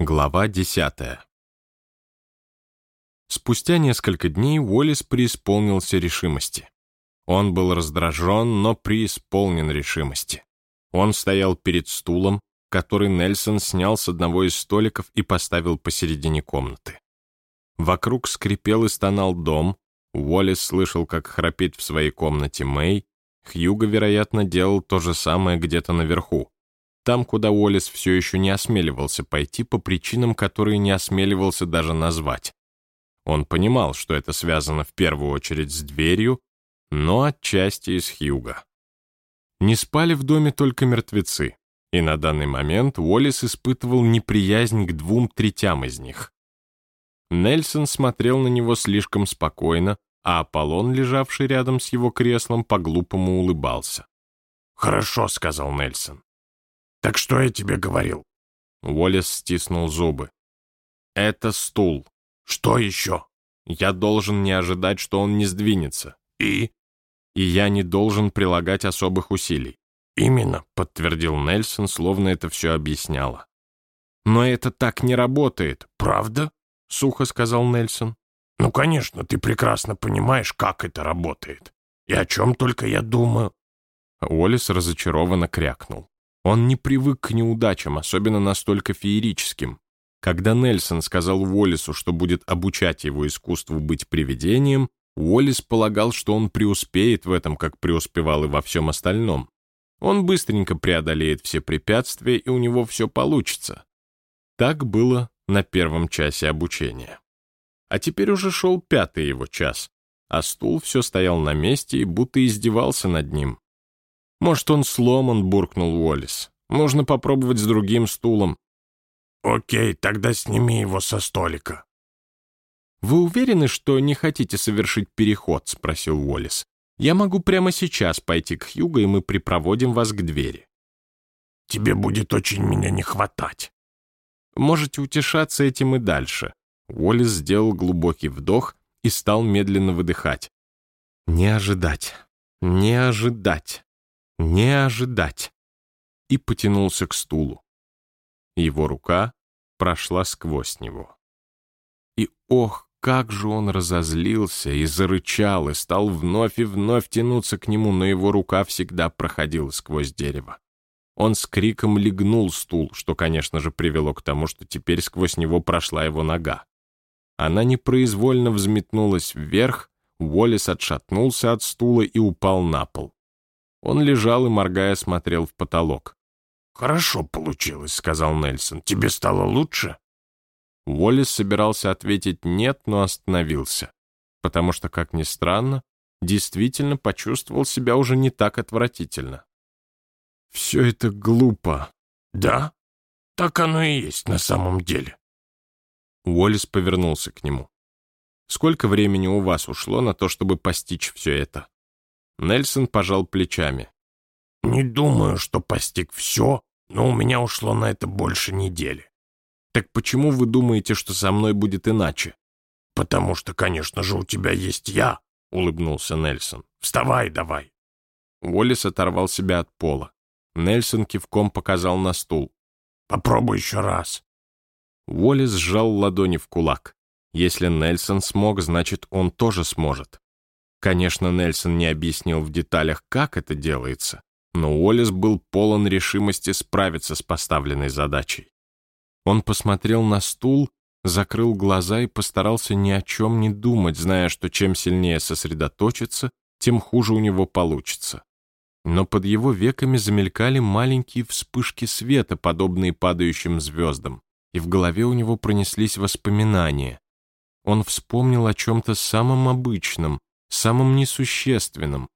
Глава 10. Спустя несколько дней Уоллес преисполнился решимости. Он был раздражен, но преисполнен решимости. Он стоял перед стулом, который Нельсон снял с одного из столиков и поставил посередине комнаты. Вокруг скрипел и стонал дом, Уоллес слышал, как храпит в своей комнате Мэй, Хьюго, вероятно, делал то же самое где-то наверху там, куда Уоллес все еще не осмеливался пойти по причинам, которые не осмеливался даже назвать. Он понимал, что это связано в первую очередь с дверью, но отчасти и с Хьюго. Не спали в доме только мертвецы, и на данный момент Уоллес испытывал неприязнь к двум третям из них. Нельсон смотрел на него слишком спокойно, а Аполлон, лежавший рядом с его креслом, по-глупому улыбался. «Хорошо», — сказал Нельсон. «Так что я тебе говорил?» Уоллес стиснул зубы. «Это стул. Что еще?» «Я должен не ожидать, что он не сдвинется. И?» «И я не должен прилагать особых усилий». «Именно», — подтвердил Нельсон, словно это все объясняло. «Но это так не работает». «Правда?» — сухо сказал Нельсон. «Ну, конечно, ты прекрасно понимаешь, как это работает. И о чем только я думаю». Уоллес разочарованно крякнул. Он не привык к неудачам, особенно настолько феерическим. Когда Нельсон сказал Уоллесу, что будет обучать его искусству быть привидением, Уоллес полагал, что он преуспеет в этом, как преуспевал и во всем остальном. Он быстренько преодолеет все препятствия, и у него все получится. Так было на первом часе обучения. А теперь уже шел пятый его час, а стул все стоял на месте и будто издевался над ним. «Может, он сломан», — буркнул Уоллес. «Нужно попробовать с другим стулом». «Окей, тогда сними его со столика». «Вы уверены, что не хотите совершить переход?» — спросил Уоллес. «Я могу прямо сейчас пойти к Хьюго, и мы припроводим вас к двери». «Тебе будет очень меня не хватать». «Можете утешаться этим и дальше». Уоллес сделал глубокий вдох и стал медленно выдыхать. «Не ожидать, не ожидать». Не ожидать. И потянулся к стулу. Его рука прошла сквозь него. И ох, как же он разозлился и зарычал, и стал вновь и вновь тянуться к нему, но его рука всегда проходила сквозь дерево. Он с криком легнул стул, что, конечно же, привело к тому, что теперь сквозь него прошла его нога. Она непроизвольно взметнулась вверх, Уоллес отшатнулся от стула и упал на пол. Он лежал и, моргая, смотрел в потолок. «Хорошо получилось», — сказал Нельсон. «Тебе стало лучше?» Уоллес собирался ответить «нет», но остановился, потому что, как ни странно, действительно почувствовал себя уже не так отвратительно. «Все это глупо». «Да? Так оно и есть на самом деле». Уоллес повернулся к нему. «Сколько времени у вас ушло на то, чтобы постичь все это?» Нельсон пожал плечами. «Не думаю, что постиг все, но у меня ушло на это больше недели». «Так почему вы думаете, что со мной будет иначе?» «Потому что, конечно же, у тебя есть я», — улыбнулся Нельсон. «Вставай давай». Уоллес оторвал себя от пола. Нельсон кивком показал на стул. «Попробуй еще раз». Уоллес сжал ладони в кулак. Если Нельсон смог, значит, он тоже сможет. Конечно, Нельсон не объяснил в деталях, как это делается, но Уоллес был полон решимости справиться с поставленной задачей. Он посмотрел на стул, закрыл глаза и постарался ни о чем не думать, зная, что чем сильнее сосредоточиться, тем хуже у него получится. Но под его веками замелькали маленькие вспышки света, подобные падающим звездам, и в голове у него пронеслись воспоминания. Он вспомнил о чем-то самом обычном, самым несущественным.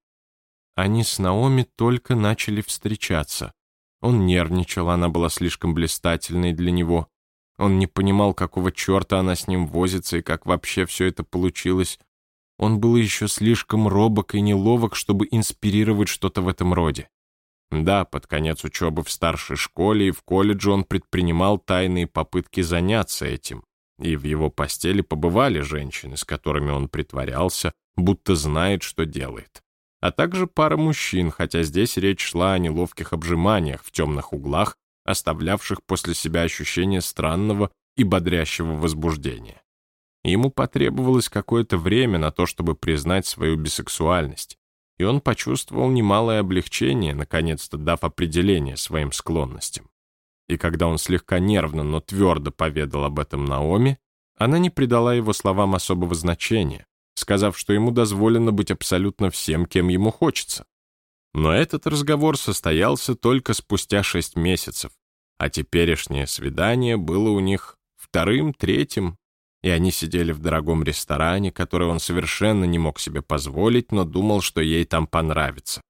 Они с Наоми только начали встречаться. Он нервничал, она была слишком блистательной для него. Он не понимал, какого черта она с ним возится и как вообще все это получилось. Он был еще слишком робок и неловок, чтобы инспирировать что-то в этом роде. Да, под конец учебы в старшей школе и в колледже он предпринимал тайные попытки заняться этим. И в его постели побывали женщины, с которыми он притворялся, будто знает, что делает. А также пара мужчин, хотя здесь речь шла о неловких обжиманиях в темных углах, оставлявших после себя ощущение странного и бодрящего возбуждения. Ему потребовалось какое-то время на то, чтобы признать свою бисексуальность, и он почувствовал немалое облегчение, наконец-то дав определение своим склонностям. И когда он слегка нервно, но твердо поведал об этом Наоми, она не придала его словам особого значения, сказав, что ему дозволено быть абсолютно всем, кем ему хочется. Но этот разговор состоялся только спустя шесть месяцев, а теперешнее свидание было у них вторым, третьим, и они сидели в дорогом ресторане, который он совершенно не мог себе позволить, но думал, что ей там понравится.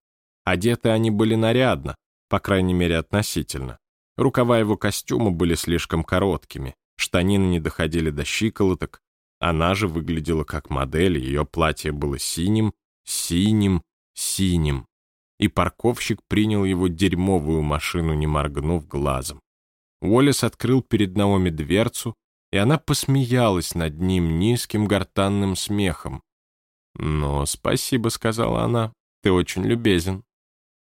Одеты они были нарядно, по крайней мере относительно. Рукава его костюма были слишком короткими, штанины не доходили до щиколоток, она же выглядела как модель, ее платье было синим, синим, синим. И парковщик принял его дерьмовую машину, не моргнув глазом. Уоллес открыл перед Наоми дверцу, и она посмеялась над ним низким гортанным смехом. «Ну, спасибо», — сказала она, — «ты очень любезен».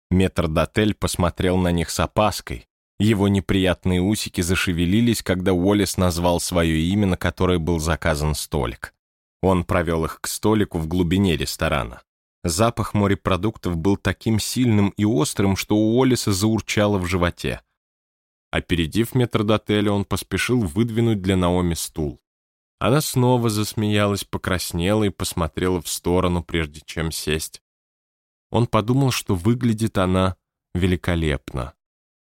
Метрдотель посмотрел на них с опаской. Его неприятные усики зашевелились, когда Уоллес назвал свое имя, на которое был заказан столик. Он провел их к столику в глубине ресторана. Запах морепродуктов был таким сильным и острым, что у Уоллеса заурчало в животе. Опередив метрдотеля, он поспешил выдвинуть для Наоми стул. Она снова засмеялась, покраснела и посмотрела в сторону, прежде чем сесть. Он подумал, что выглядит она великолепно.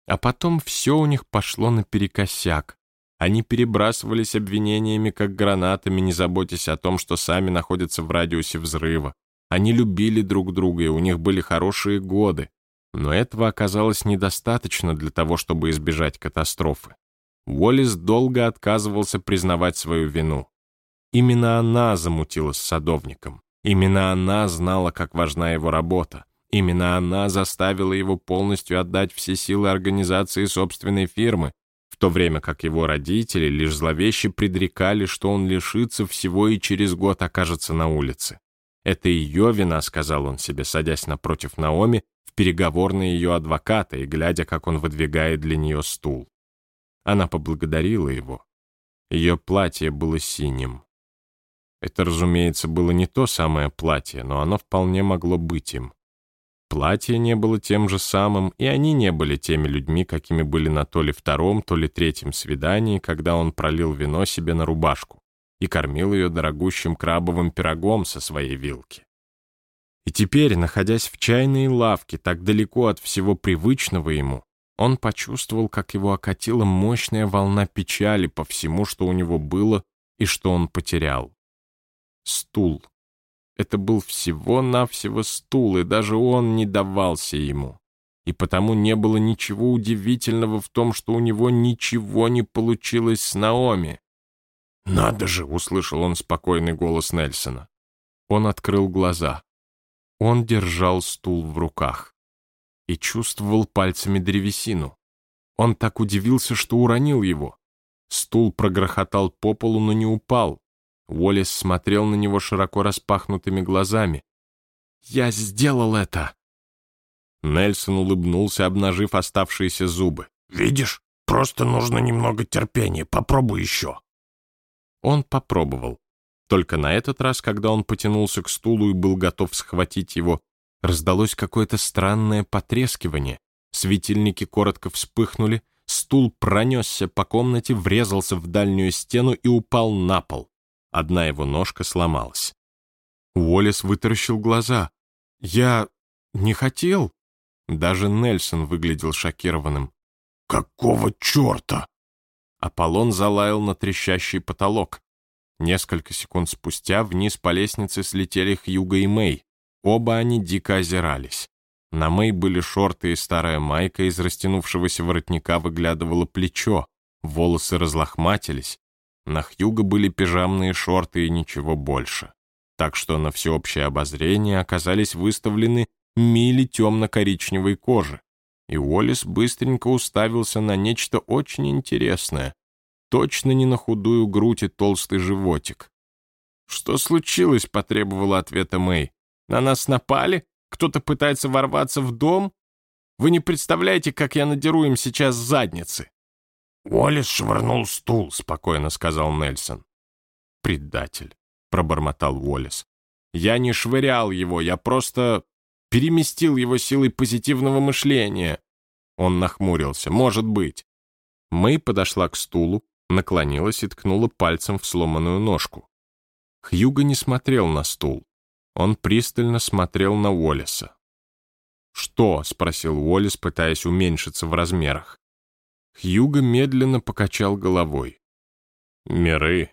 А потом все у них пошло наперекосяк. Они перебрасывались обвинениями, как гранатами, не заботясь о том, что сами находятся в радиусе взрыва. Они любили друг друга, и у них были хорошие годы. Но этого оказалось недостаточно для того, чтобы избежать катастрофы. Уоллес долго отказывался признавать свою вину. Именно она замутила с садовником. Именно она знала, как важна его работа. Именно она заставила его полностью отдать все силы организации собственной фирмы, в то время как его родители лишь зловеще предрекали, что он лишится всего и через год окажется на улице. Это ее вина, сказал он себе, садясь напротив Наоми переговорной ее адвоката и глядя, как он выдвигает для нее стул. Она поблагодарила его. Ее платье было синим. Это, разумеется, было не то самое платье, но оно вполне могло быть им. Платье не было тем же самым, и они не были теми людьми, какими были на то ли втором, то ли третьем свидании, когда он пролил вино себе на рубашку и кормил ее дорогущим крабовым пирогом со своей вилки. И теперь, находясь в чайной лавке, так далеко от всего привычного ему, он почувствовал, как его окатила мощная волна печали по всему, что у него было и что он потерял. Стул. Это был всего-навсего стул, и даже он не давался ему. И потому не было ничего удивительного в том, что у него ничего не получилось с Наоми. «Надо же!» — услышал он спокойный голос Нельсона. Он открыл глаза. Он держал стул в руках и чувствовал пальцами древесину. Он так удивился, что уронил его. Стул прогрохотал по полу, но не упал. Уоллес смотрел на него широко распахнутыми глазами. «Я сделал это!» Нельсон улыбнулся, обнажив оставшиеся зубы. «Видишь, просто нужно немного терпения. Попробуй еще». Он попробовал. Только на этот раз, когда он потянулся к стулу и был готов схватить его, раздалось какое-то странное потрескивание. Светильники коротко вспыхнули, стул пронесся по комнате, врезался в дальнюю стену и упал на пол. Одна его ножка сломалась. Уоллес вытаращил глаза. «Я не хотел?» Даже Нельсон выглядел шокированным. «Какого черта?» Аполлон залаял на трещащий потолок. Несколько секунд спустя вниз по лестнице слетели Хьюго и Мэй. Оба они дико озирались. На Мэй были шорты и старая майка, из растянувшегося воротника выглядывало плечо, волосы разлохматились. На Хьюго были пижамные шорты и ничего больше. Так что на всеобщее обозрение оказались выставлены мили темно-коричневой кожи. И Уоллес быстренько уставился на нечто очень интересное, Точно не на худую грудь и толстый животик. «Что случилось?» — потребовала ответа Мэй. «На нас напали? Кто-то пытается ворваться в дом?» Вы не представляете, как я надеру им сейчас задницы!» «Уоллес швырнул стул», — спокойно сказал Нельсон. «Предатель», — пробормотал Уоллес. «Я не швырял его, я просто переместил его силой позитивного мышления». Он нахмурился. «Может быть». Мэй подошла к стулу, наклонилась и ткнула пальцем в сломанную ножку. Хьюго не смотрел на стул. Он пристально смотрел на Уоллеса. «Что?» — спросил Уоллес, пытаясь уменьшиться в размерах. Хьюго медленно покачал головой. «Миры»,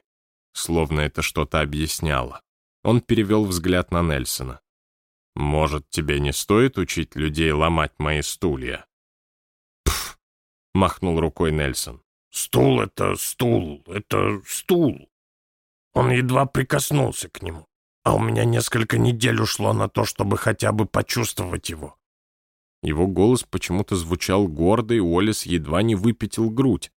словно это что-то объясняло. Он перевел взгляд на Нельсона. «Может, тебе не стоит учить людей ломать мои стулья?» «Пф!» — махнул рукой Нельсон. «Стул — это стул, это стул. Он едва прикоснулся к нему, а у меня несколько недель ушло на то, чтобы хотя бы почувствовать его. Его голос почему-то звучал гордо, и Уоллес едва не выпятил грудь.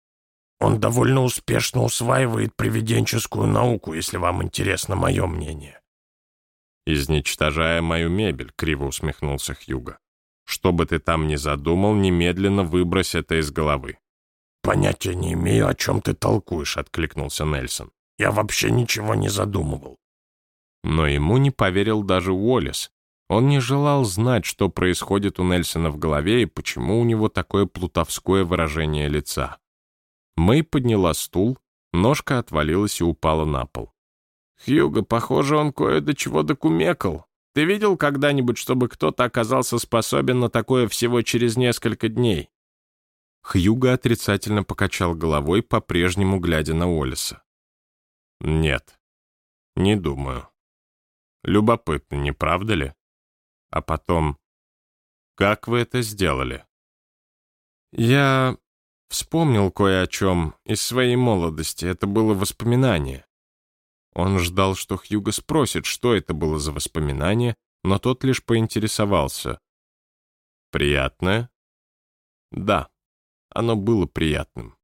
«Он довольно успешно усваивает привиденческую науку, если вам интересно мое мнение». «Изничтожая мою мебель», — криво усмехнулся Хьюго. «Что бы ты там ни задумал, немедленно выбрось это из головы». «Понятия не имею, о чем ты толкуешь», — откликнулся Нельсон. «Я вообще ничего не задумывал». Но ему не поверил даже Уоллес. Он не желал знать, что происходит у Нельсона в голове и почему у него такое плутовское выражение лица. Мэй подняла стул, ножка отвалилась и упала на пол. «Хьюго, похоже, он кое до чего докумекал. Ты видел когда-нибудь, чтобы кто-то оказался способен на такое всего через несколько дней?» Хьюго отрицательно покачал головой, по-прежнему глядя на Уоллеса. «Нет, не думаю. Любопытно, не правда ли?» А потом «Как вы это сделали?» «Я вспомнил кое о чем из своей молодости. Это было воспоминание». Он ждал, что Хьюго спросит, что это было за воспоминание, но тот лишь поинтересовался. «Приятное?» «Да, оно было приятным.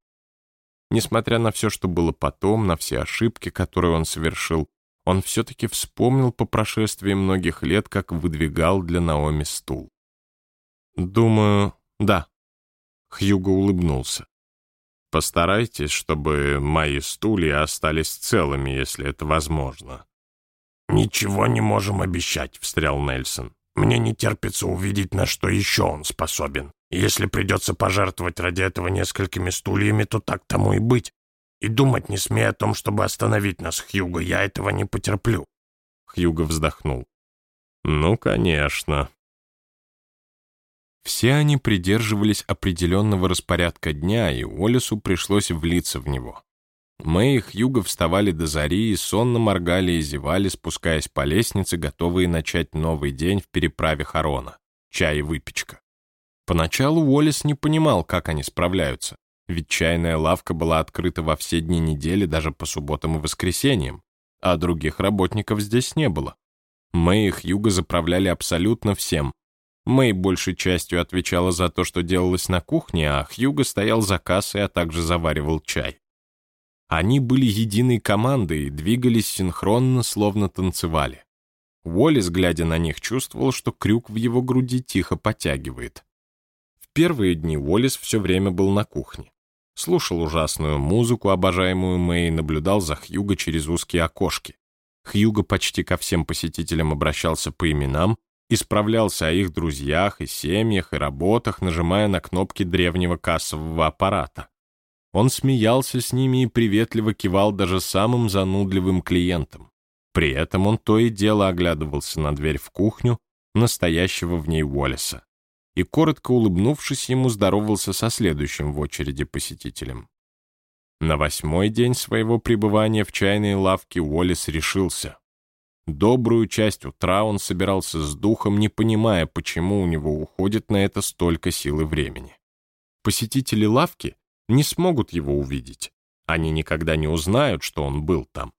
Несмотря на все, что было потом, на все ошибки, которые он совершил, он все-таки вспомнил по прошествии многих лет, как выдвигал для Наоми стул. «Думаю, да». Хьюго улыбнулся. «Постарайтесь, чтобы мои стулья остались целыми, если это возможно». «Ничего не можем обещать», — встрял Нельсон. «Мне не терпится увидеть, на что еще он способен. если придется пожертвовать ради этого несколькими стульями, то так тому и быть. И думать не смей о том, чтобы остановить нас, Хьюго. Я этого не потерплю». Хьюго вздохнул. «Ну, конечно». Все они придерживались определенного распорядка дня, и Уоллесу пришлось влиться в него. Мэй и Хьюго вставали до зари и сонно моргали и зевали, спускаясь по лестнице, готовые начать новый день в переправе Харона. Чай и выпечка. Поначалу Уоллес не понимал, как они справляются ведь чайная лавка была открыта во все дни недели, даже по субботам и воскресеньям, а других работников здесь не было. Мэй и Хьюго заправляли абсолютно всем. Мэй большей частью отвечала за то, что делалось на кухне, а Хьюго стоял за кассой, а также заваривал чай. Они были единой командой и двигались синхронно, словно танцевали. Уоллес, глядя на них, чувствовал, что крюк в его груди тихо потягивает. В первые дни Уоллес все время был на кухне слушал ужасную музыку, обожаемую Мэй, наблюдал за Хьюго через узкие окошки. Хьюго почти ко всем посетителям обращался по именам, исправлялся о их друзьях и семьях и работах, нажимая на кнопки древнего кассового аппарата. Он смеялся с ними и приветливо кивал даже самым занудливым клиентам. При этом он то и дело оглядывался на дверь в кухню, настоящего в ней Уоллеса и, коротко улыбнувшись, ему здоровался со следующим в очереди посетителем. На восьмой день своего пребывания в чайной лавке Уоллес решился. Добрую часть утра он собирался с духом, не понимая, почему у него уходит на это столько сил и времени. Посетители лавки не смогут его увидеть. Они никогда не узнают, что он был там.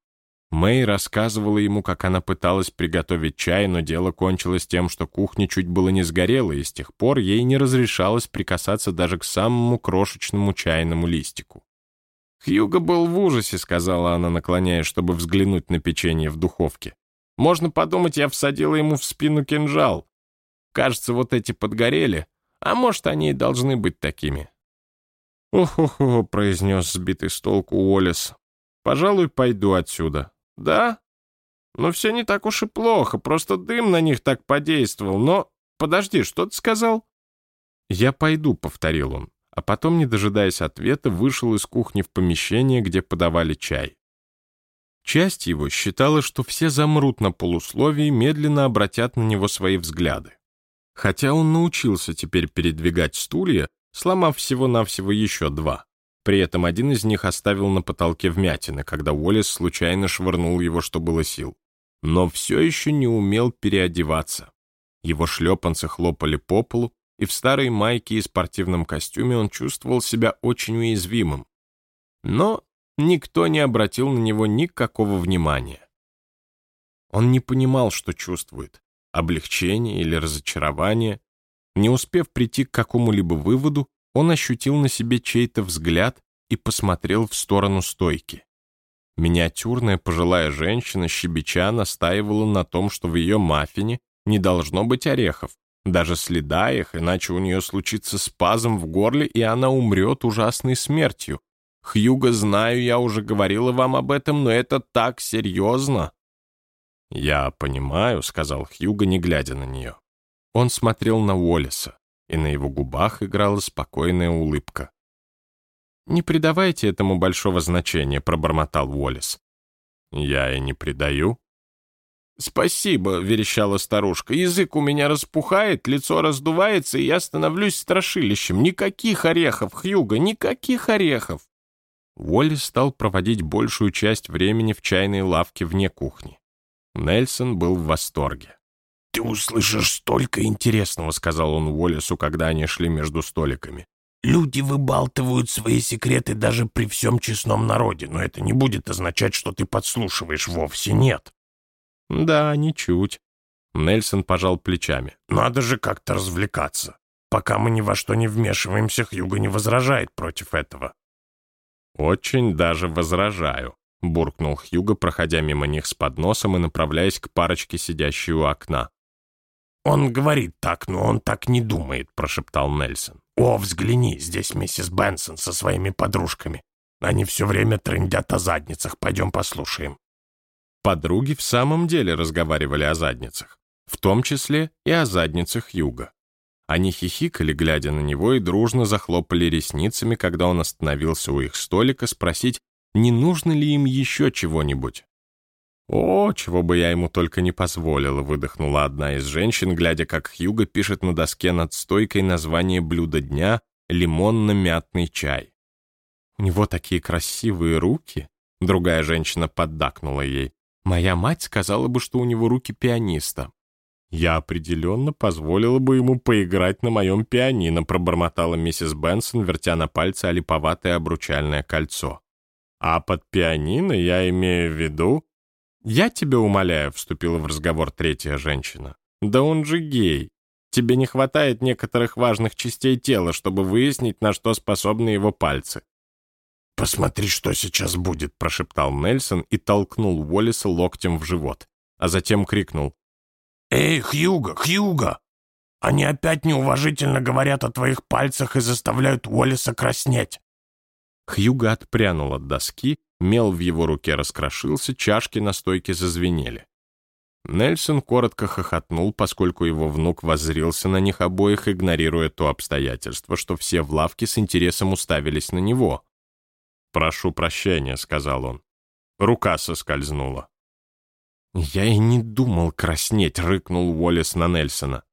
Мэй рассказывала ему, как она пыталась приготовить чай, но дело кончилось тем, что кухня чуть было не сгорела, и с тех пор ей не разрешалось прикасаться даже к самому крошечному чайному листику. «Хьюго был в ужасе», — сказала она, наклоняясь, чтобы взглянуть на печенье в духовке. «Можно подумать, я всадила ему в спину кинжал. Кажется, вот эти подгорели, А может, они и должны быть такими. «Ох-ох-ох», — произнес сбитый с толку Уоллес. «Пожалуй, пойду отсюда». «Да? Ну, все не так уж и плохо, просто дым на них так подействовал, но...» «Подожди, что ты сказал?» «Я пойду», — повторил он, а потом, не дожидаясь ответа, вышел из кухни в помещение, где подавали чай. Часть его считала, что все замрут на полусловии и медленно обратят на него свои взгляды. Хотя он научился теперь передвигать стулья, сломав всего-навсего еще два. При этом один из них оставил на потолке вмятины, когда Уоллес случайно швырнул его, что было сил. Но все еще не умел переодеваться. Его шлепанцы хлопали по полу, и в старой майке и спортивном костюме он чувствовал себя очень уязвимым. Но никто не обратил на него никакого внимания. Он не понимал, что чувствует — облегчение или разочарование. Не успев прийти к какому-либо выводу, он ощутил на себе чей-то взгляд и посмотрел в сторону стойки. Миниатюрная пожилая женщина щебеча настаивала на том, что в ее маффине не должно быть орехов, даже следа их, иначе у нее случится спазм в горле, и она умрет ужасной смертью. Хьюго, знаю, я уже говорила вам об этом, но это так серьезно. «Я понимаю», — сказал Хьюго, не глядя на нее. Он смотрел на Уоллеса, и на его губах играла спокойная улыбка. «Не придавайте этому большого значения», — пробормотал Уоллес. «Я и не придаю». «Спасибо», — верещала старушка. «Язык у меня распухает, лицо раздувается, и я становлюсь страшилищем. Никаких орехов, Хьюго, никаких орехов!» Уолли стал проводить большую часть времени в чайной лавке вне кухни. Нельсон был в восторге. «Ты услышишь столько интересного», — сказал он Уоллесу, когда они шли между столиками. «Люди выбалтывают свои секреты даже при всем честном народе, но это не будет означать, что ты подслушиваешь, вовсе нет». «Да, ничуть». Нельсон пожал плечами. «Надо же как-то развлекаться. Пока мы ни во что не вмешиваемся, Хьюго не возражает против этого». «Очень даже возражаю», — буркнул Хьюго, проходя мимо них с подносом и направляясь к парочке, сидящей у окна. «Он говорит так, но он так не думает», — прошептал Нельсон. «О, взгляни, здесь миссис Бенсон со своими подружками. Они все время трындят о задницах. Пойдем послушаем». Подруги в самом деле разговаривали о задницах, в том числе и о задницах Юга. Они хихикали, глядя на него, и дружно захлопали ресницами, когда он остановился у их столика спросить, не нужно ли им еще чего-нибудь. «О, чего бы я ему только не позволила», — выдохнула одна из женщин, глядя, как Хьюго пишет на доске над стойкой название блюда дня «Лимонно-мятный чай». «У него такие красивые руки», — другая женщина поддакнула ей. «Моя мать сказала бы, что у него руки пианиста». «Я определенно позволила бы ему поиграть на моем пианино», пробормотала миссис Бенсон, вертя на пальце олиповатое обручальное кольцо. «А под пианино я имею в виду...» «Я тебя умоляю», — вступила в разговор третья женщина. «Да он же гей. Тебе не хватает некоторых важных частей тела, чтобы выяснить, на что способны его пальцы». «Посмотри, что сейчас будет», — прошептал Нельсон и толкнул Уоллеса локтем в живот, а затем крикнул. «Эй, Хьюга, Хьюга! Они опять неуважительно говорят о твоих пальцах и заставляют Уоллеса краснеть!» Хьюга отпрянул от доски, мел в его руке раскрошился, чашки на стойке зазвенели. Нельсон коротко хохотнул, поскольку его внук воззрился на них обоих, игнорируя то обстоятельство, что все в лавке с интересом уставились на него. «Прошу прощения», — сказал он. Рука соскользнула. «Я и не думал краснеть», — рыкнул Уоллес на Нельсона.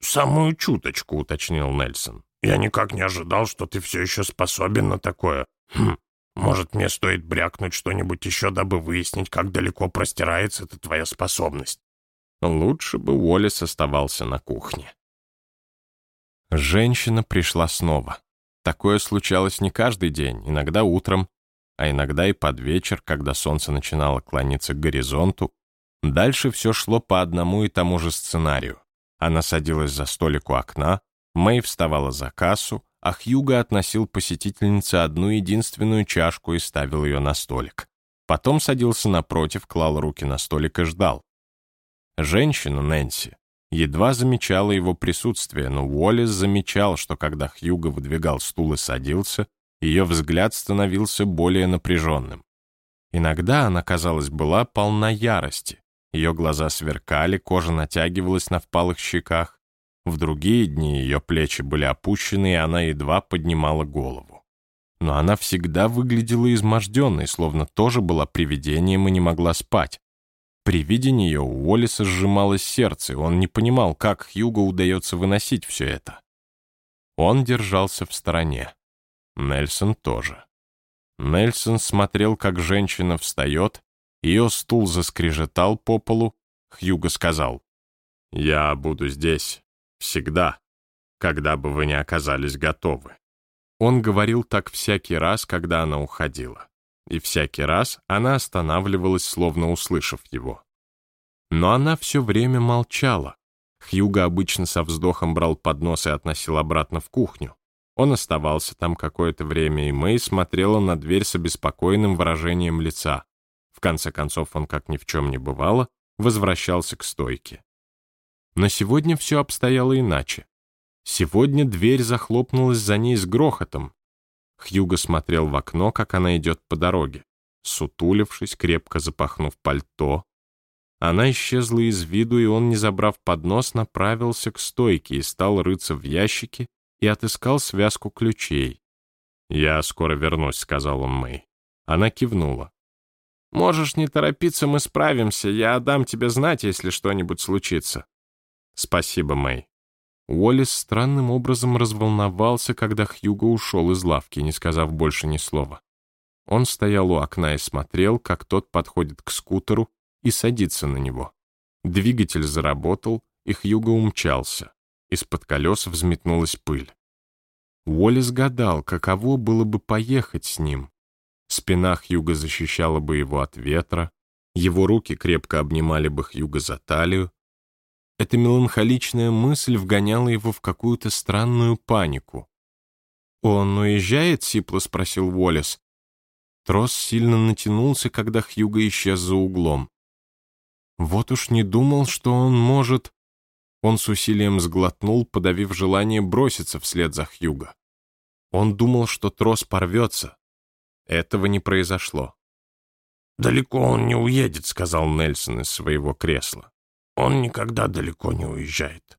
«Самую чуточку», — уточнил Нельсон. «Я никак не ожидал, что ты все еще способен на такое. Хм, может, мне стоит брякнуть что-нибудь еще, дабы выяснить, как далеко простирается эта твоя способность?» Лучше бы Уоллес оставался на кухне. Женщина пришла снова. Такое случалось не каждый день, иногда утром, а иногда и под вечер, когда солнце начинало клониться к горизонту, дальше все шло по одному и тому же сценарию. Она садилась за столик у окна, Мэй вставала за кассу, а Хьюго относил посетительнице одну единственную чашку и ставил ее на столик. Потом садился напротив, клал руки на столик и ждал. Женщина, Нэнси, едва замечала его присутствие, но Уоллес замечал, что когда Хьюго выдвигал стул и садился, ее взгляд становился более напряженным. Иногда она, казалось, была полна ярости. Ее глаза сверкали, кожа натягивалась на впалых щеках. В другие дни ее плечи были опущены, и она едва поднимала голову. Но она всегда выглядела изможденной, словно тоже была привидением и не могла спать. При виде нее у Уоллиса сжималось сердце, он не понимал, как Хьюго удается выносить все это. Он держался в стороне. Нельсон тоже. Нельсон смотрел, как женщина встает, ее стул заскрежетал по полу. Хьюго сказал, «Я буду здесь всегда, когда бы вы не оказались готовы». Он говорил так всякий раз, когда она уходила и всякий раз она останавливалась, словно услышав его. Но она все время молчала. Хьюго обычно со вздохом брал поднос и относил обратно в кухню. Он оставался там какое-то время, и Мэй смотрела на дверь с обеспокоенным выражением лица. В конце концов, он, как ни в чем не бывало, возвращался к стойке. Но сегодня все обстояло иначе. Сегодня дверь захлопнулась за ней с грохотом, Хьюго смотрел в окно, как она идет по дороге, сутулившись, крепко запахнув пальто. Она исчезла из виду, и он, не забрав поднос, направился к стойке и стал рыться в ящике и отыскал связку ключей. «Я скоро вернусь», — сказал он Мэй. Она кивнула. «Можешь не торопиться, мы справимся. Я дам тебе знать, если что-нибудь случится». «Спасибо, Мэй». Уоллес странным образом разволновался, когда Хьюго ушел из лавки, не сказав больше ни слова. Он стоял у окна и смотрел, как тот подходит к скутеру и садится на него. Двигатель заработал, и Хьюго умчался. Из-под колес взметнулась пыль. Уоллес гадал, каково было бы поехать с ним. Спина Хьюга защищала бы его от ветра, его руки крепко обнимали бы Хьюга за талию, эта меланхоличная мысль вгоняла его в какую-то странную панику. «Он уезжает?» — сипло спросил Уоллес. Трос сильно натянулся, когда Хьюго исчез за углом. Вот уж не думал, что он может... Он с усилием сглотнул, подавив желание броситься вслед за Хьюго. Он думал, что трос порвется. Этого не произошло. «Далеко он не уедет», — сказал Нельсон из своего кресла. Он никогда далеко не уезжает.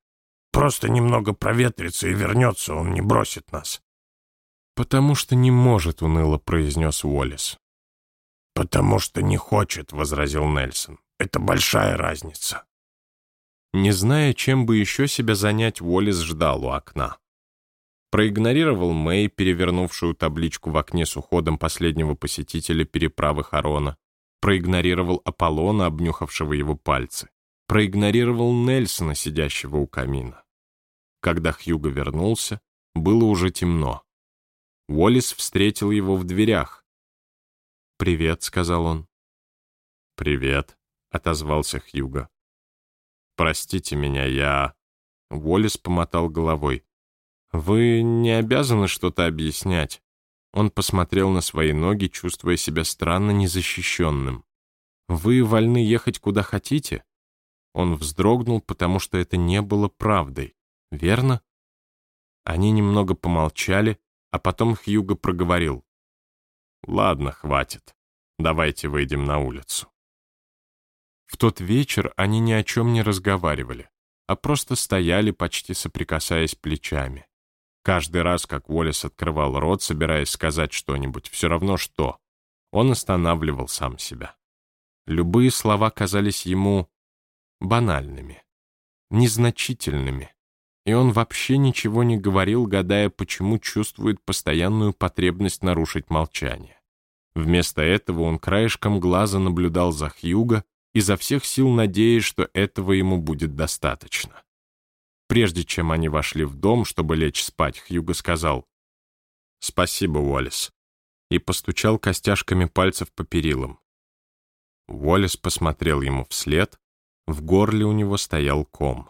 Просто немного проветрится и вернется, он не бросит нас. «Потому что не может», — уныло произнес Уоллес. «Потому что не хочет», — возразил Нельсон. «Это большая разница». Не зная, чем бы еще себя занять, Уоллес ждал у окна. Проигнорировал Мэй, перевернувшую табличку в окне с уходом последнего посетителя переправы Харона. Проигнорировал Аполлона, обнюхавшего его пальцы проигнорировал Нельсона, сидящего у камина. Когда Хьюго вернулся, было уже темно. Уоллес встретил его в дверях. «Привет», — сказал он. «Привет», — отозвался Хьюго. «Простите меня, я...» Уоллес помотал головой. «Вы не обязаны что-то объяснять». Он посмотрел на свои ноги, чувствуя себя странно незащищенным. «Вы вольны ехать куда хотите?» Он вздрогнул, потому что это не было правдой. Верно? Они немного помолчали, а потом Хьюго проговорил. «Ладно, хватит. Давайте выйдем на улицу». В тот вечер они ни о чем не разговаривали, а просто стояли, почти соприкасаясь плечами. Каждый раз, как Уоллес открывал рот, собираясь сказать что-нибудь, все равно что, он останавливал сам себя. Любые слова казались ему банальными, незначительными, и он вообще ничего не говорил, гадая, почему чувствует постоянную потребность нарушить молчание. Вместо этого он краешком глаза наблюдал за Хьюго, изо всех сил надеясь, что этого ему будет достаточно. Прежде чем они вошли в дом, чтобы лечь спать, Хьюго сказал «Спасибо, Уоллес», и постучал костяшками пальцев по перилам. Уоллес посмотрел ему вслед, в горле у него стоял ком.